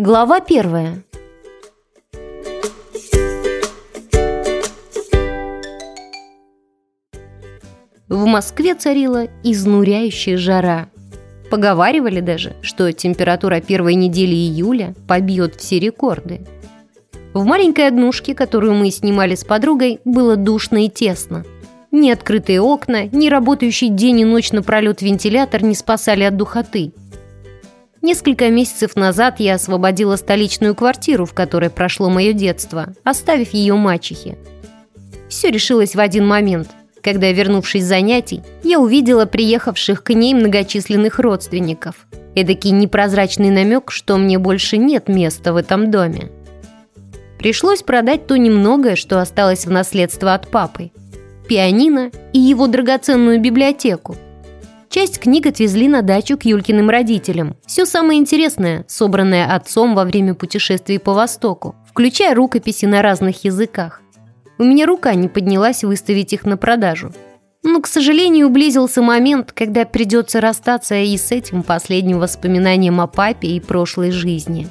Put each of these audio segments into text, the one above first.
Глава первая. В Москве царила изнуряющая жара. Поговаривали даже, что температура первой недели июля побьет все рекорды. В маленькой однушке, которую мы снимали с подругой, было душно и тесно. Ни открытые окна, ни работающий день и ночь напролет вентилятор не спасали от духоты – Несколько месяцев назад я освободила столичную квартиру, в которой прошло мое детство, оставив ее мачехе. Все решилось в один момент, когда, вернувшись с занятий, я увидела приехавших к ней многочисленных родственников. Эдакий непрозрачный намек, что мне больше нет места в этом доме. Пришлось продать то немногое, что осталось в наследство от папы. Пианино и его драгоценную библиотеку – Часть книг отвезли на дачу к Юлькиным родителям. Все самое интересное, собранное отцом во время путешествий по Востоку, включая рукописи на разных языках. У меня рука не поднялась выставить их на продажу. Но, к сожалению, близился момент, когда придется расстаться и с этим последним воспоминанием о папе и прошлой жизни.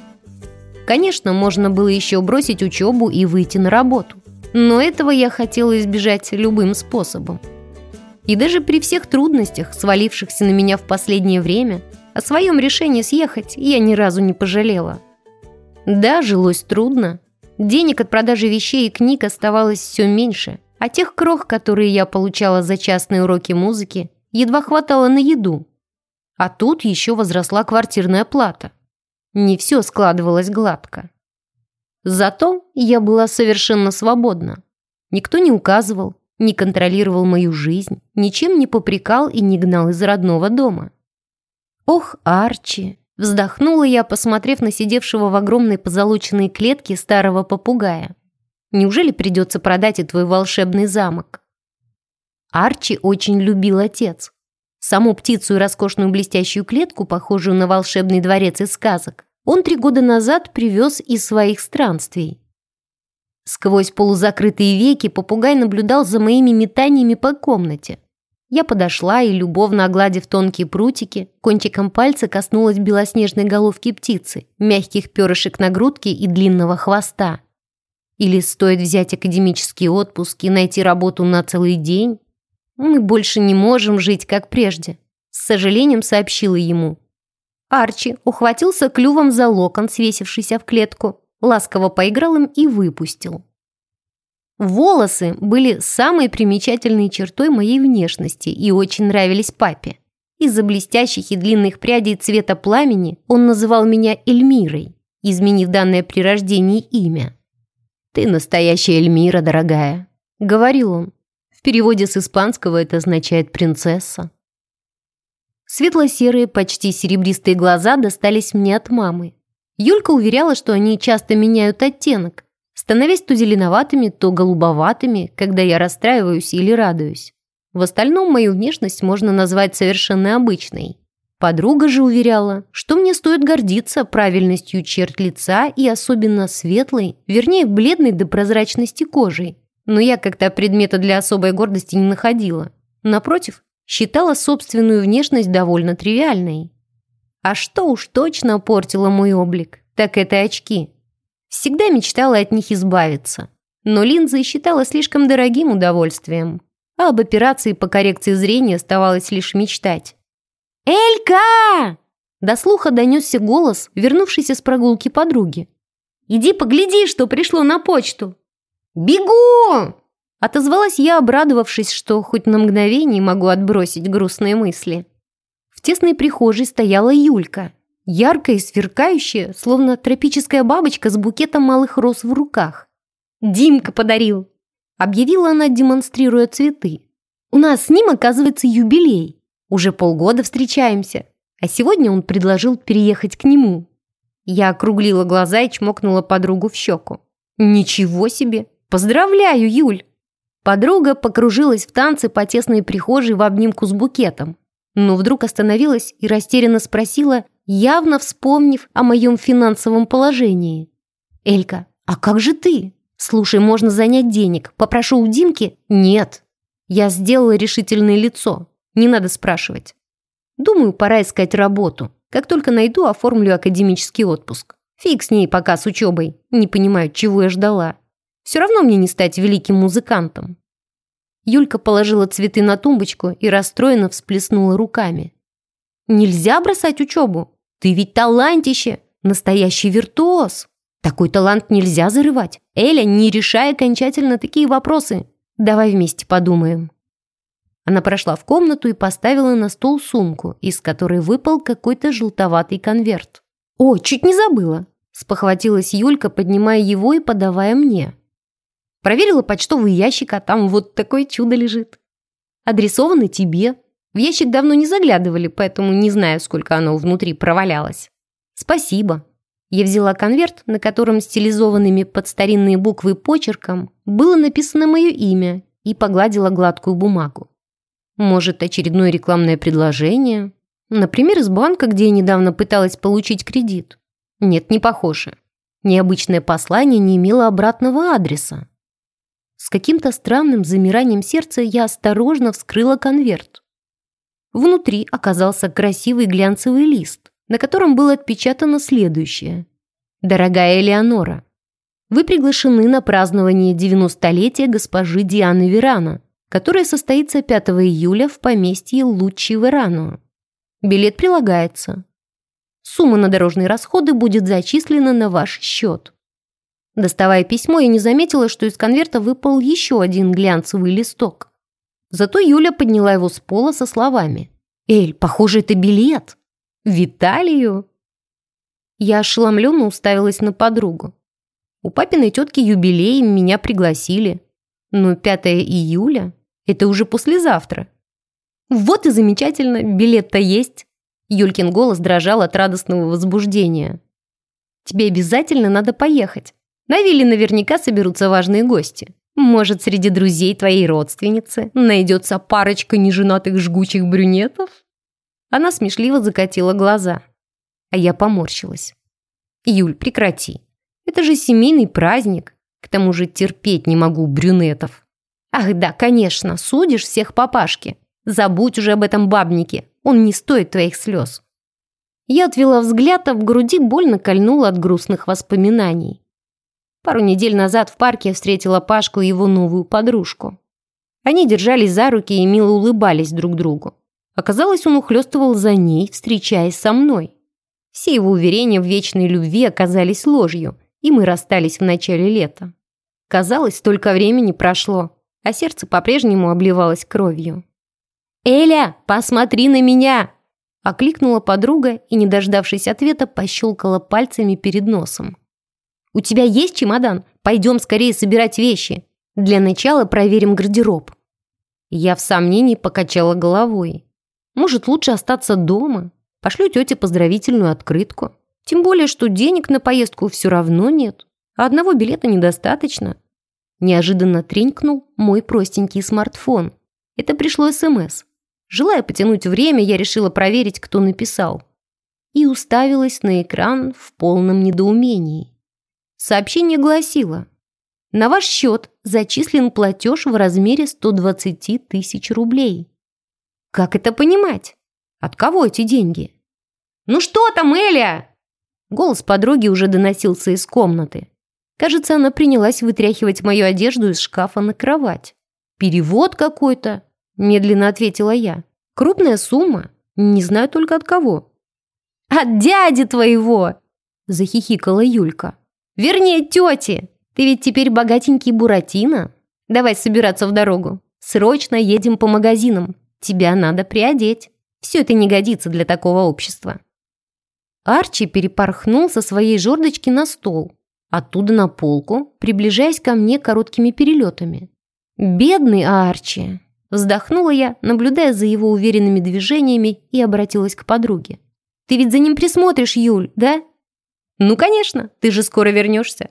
Конечно, можно было еще бросить учебу и выйти на работу. Но этого я хотела избежать любым способом. И даже при всех трудностях, свалившихся на меня в последнее время, о своем решении съехать я ни разу не пожалела. Да, жилось трудно. Денег от продажи вещей и книг оставалось все меньше, а тех крох, которые я получала за частные уроки музыки, едва хватало на еду. А тут еще возросла квартирная плата. Не все складывалось гладко. Зато я была совершенно свободна. Никто не указывал, не контролировал мою жизнь, ничем не попрекал и не гнал из родного дома. «Ох, Арчи!» — вздохнула я, посмотрев на сидевшего в огромной позолоченной клетке старого попугая. «Неужели придется продать и твой волшебный замок?» Арчи очень любил отец. Саму птицу и роскошную блестящую клетку, похожую на волшебный дворец из сказок, он три года назад привез из своих странствий. Сквозь полузакрытые веки попугай наблюдал за моими метаниями по комнате. Я подошла и, любовно огладив тонкие прутики, кончиком пальца коснулась белоснежной головки птицы, мягких перышек на грудке и длинного хвоста. Или стоит взять академический отпуск и найти работу на целый день? Мы больше не можем жить, как прежде. С сожалением сообщила ему. Арчи ухватился клювом за локон, свесившийся в клетку, ласково поиграл им и выпустил. Волосы были самой примечательной чертой моей внешности и очень нравились папе. Из-за блестящих и длинных прядей цвета пламени он называл меня Эльмирой, изменив данное при рождении имя. «Ты настоящая Эльмира, дорогая», — говорил он. В переводе с испанского это означает «принцесса». Светло-серые, почти серебристые глаза достались мне от мамы. Юлька уверяла, что они часто меняют оттенок, становясь то зеленоватыми, то голубоватыми, когда я расстраиваюсь или радуюсь. В остальном мою внешность можно назвать совершенно обычной. Подруга же уверяла, что мне стоит гордиться правильностью черт лица и особенно светлой, вернее, бледной до прозрачности кожей. Но я как-то предмета для особой гордости не находила. Напротив, считала собственную внешность довольно тривиальной. А что уж точно портило мой облик, так это очки. Всегда мечтала от них избавиться. Но линзы считала слишком дорогим удовольствием. А об операции по коррекции зрения оставалось лишь мечтать. «Элька!» До слуха донесся голос, вернувшийся с прогулки подруги. «Иди погляди, что пришло на почту!» «Бегу!» Отозвалась я, обрадовавшись, что хоть на мгновение могу отбросить грустные мысли. В тесной прихожей стояла Юлька, яркая и сверкающая, словно тропическая бабочка с букетом малых роз в руках. «Димка подарил!» — объявила она, демонстрируя цветы. «У нас с ним, оказывается, юбилей. Уже полгода встречаемся, а сегодня он предложил переехать к нему». Я округлила глаза и чмокнула подругу в щеку. «Ничего себе! Поздравляю, Юль!» Подруга покружилась в танце по тесной прихожей в обнимку с букетом но вдруг остановилась и растерянно спросила, явно вспомнив о моем финансовом положении. «Элька, а как же ты? Слушай, можно занять денег. Попрошу у Димки?» «Нет». Я сделала решительное лицо. Не надо спрашивать. Думаю, пора искать работу. Как только найду, оформлю академический отпуск. Фиг с ней пока с учебой. Не понимаю, чего я ждала. Все равно мне не стать великим музыкантом. Юлька положила цветы на тумбочку и расстроенно всплеснула руками. «Нельзя бросать учебу. Ты ведь талантище, настоящий виртуоз. Такой талант нельзя зарывать. Эля, не решай окончательно такие вопросы. Давай вместе подумаем». Она прошла в комнату и поставила на стол сумку, из которой выпал какой-то желтоватый конверт. «О, чуть не забыла!» – спохватилась Юлька, поднимая его и подавая мне. Проверила почтовый ящик, а там вот такое чудо лежит. Адресовано тебе. В ящик давно не заглядывали, поэтому не знаю, сколько оно внутри провалялось. Спасибо. Я взяла конверт, на котором стилизованными под старинные буквы почерком было написано мое имя и погладила гладкую бумагу. Может, очередное рекламное предложение? Например, из банка, где я недавно пыталась получить кредит. Нет, не похоже. Необычное послание не имело обратного адреса. С каким-то странным замиранием сердца я осторожно вскрыла конверт. Внутри оказался красивый глянцевый лист, на котором было отпечатано следующее. «Дорогая Элеонора, вы приглашены на празднование 90-летия госпожи Дианы Верана, которое состоится 5 июля в поместье Лучи Верано. Билет прилагается. Сумма на дорожные расходы будет зачислена на ваш счет. Доставая письмо, я не заметила, что из конверта выпал еще один глянцевый листок. Зато Юля подняла его с пола со словами. «Эль, похоже, это билет. Виталию?» Я ошеломленно уставилась на подругу. У папиной тетки юбилей, меня пригласили. Но 5 июля – это уже послезавтра. Вот и замечательно, билет-то есть. Юлькин голос дрожал от радостного возбуждения. Тебе обязательно надо поехать. На вилле наверняка соберутся важные гости. Может, среди друзей твоей родственницы найдется парочка неженатых жгучих брюнетов?» Она смешливо закатила глаза. А я поморщилась. «Юль, прекрати. Это же семейный праздник. К тому же терпеть не могу брюнетов». «Ах да, конечно, судишь всех папашки. Забудь уже об этом бабнике. Он не стоит твоих слез». Я отвела взгляд, а в груди больно кольнула от грустных воспоминаний. Пару недель назад в парке встретила Пашку и его новую подружку. Они держались за руки и мило улыбались друг другу. Оказалось, он ухлёстывал за ней, встречаясь со мной. Все его уверения в вечной любви оказались ложью, и мы расстались в начале лета. Казалось, столько времени прошло, а сердце по-прежнему обливалось кровью. «Эля, посмотри на меня!» Окликнула подруга и, не дождавшись ответа, пощелкала пальцами перед носом. «У тебя есть чемодан? Пойдем скорее собирать вещи. Для начала проверим гардероб». Я в сомнении покачала головой. «Может, лучше остаться дома? Пошлю тете поздравительную открытку. Тем более, что денег на поездку все равно нет, а одного билета недостаточно». Неожиданно тренькнул мой простенький смартфон. Это пришло СМС. Желая потянуть время, я решила проверить, кто написал. И уставилась на экран в полном недоумении. Сообщение гласило «На ваш счет зачислен платеж в размере 120 тысяч рублей». Как это понимать? От кого эти деньги? «Ну что там, Эля?» Голос подруги уже доносился из комнаты. Кажется, она принялась вытряхивать мою одежду из шкафа на кровать. «Перевод какой-то», – медленно ответила я. «Крупная сумма. Не знаю только от кого». «От дяди твоего!» – захихикала Юлька. Вернее, тети. Ты ведь теперь богатенький Буратино. Давай собираться в дорогу. Срочно едем по магазинам. Тебя надо приодеть. Все это не годится для такого общества». Арчи перепорхнул со своей жердочки на стол, оттуда на полку, приближаясь ко мне короткими перелетами. «Бедный Арчи!» Вздохнула я, наблюдая за его уверенными движениями и обратилась к подруге. «Ты ведь за ним присмотришь, Юль, да?» «Ну, конечно, ты же скоро вернешься».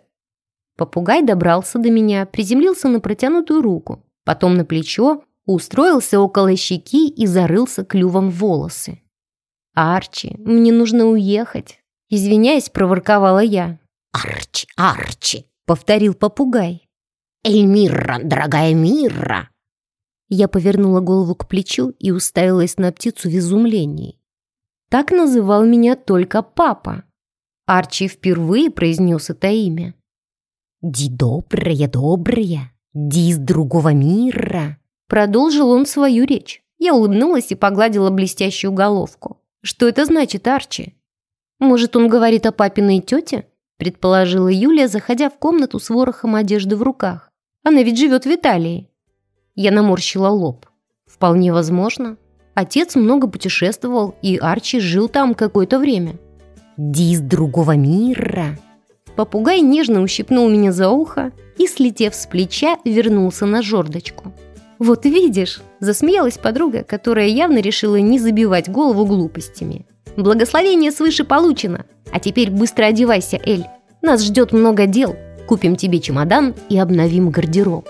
Попугай добрался до меня, приземлился на протянутую руку, потом на плечо, устроился около щеки и зарылся клювом в волосы. «Арчи, мне нужно уехать», — извиняясь, проворковала я. «Арчи, Арчи», — повторил попугай. «Эльмира, дорогая Мира!» Я повернула голову к плечу и уставилась на птицу в изумлении. Так называл меня только папа. Арчи впервые произнес это имя. «Ди добрая, добрая, ди из другого мира». Продолжил он свою речь. Я улыбнулась и погладила блестящую головку. «Что это значит, Арчи?» «Может, он говорит о папиной тете?» предположила Юлия, заходя в комнату с ворохом одежды в руках. «Она ведь живет в Италии». Я наморщила лоб. «Вполне возможно. Отец много путешествовал, и Арчи жил там какое-то время». «Ди из другого мира». Попугай нежно ущипнул меня за ухо и, слетев с плеча, вернулся на жердочку. «Вот видишь!» – засмеялась подруга, которая явно решила не забивать голову глупостями. «Благословение свыше получено! А теперь быстро одевайся, Эль! Нас ждет много дел! Купим тебе чемодан и обновим гардероб!»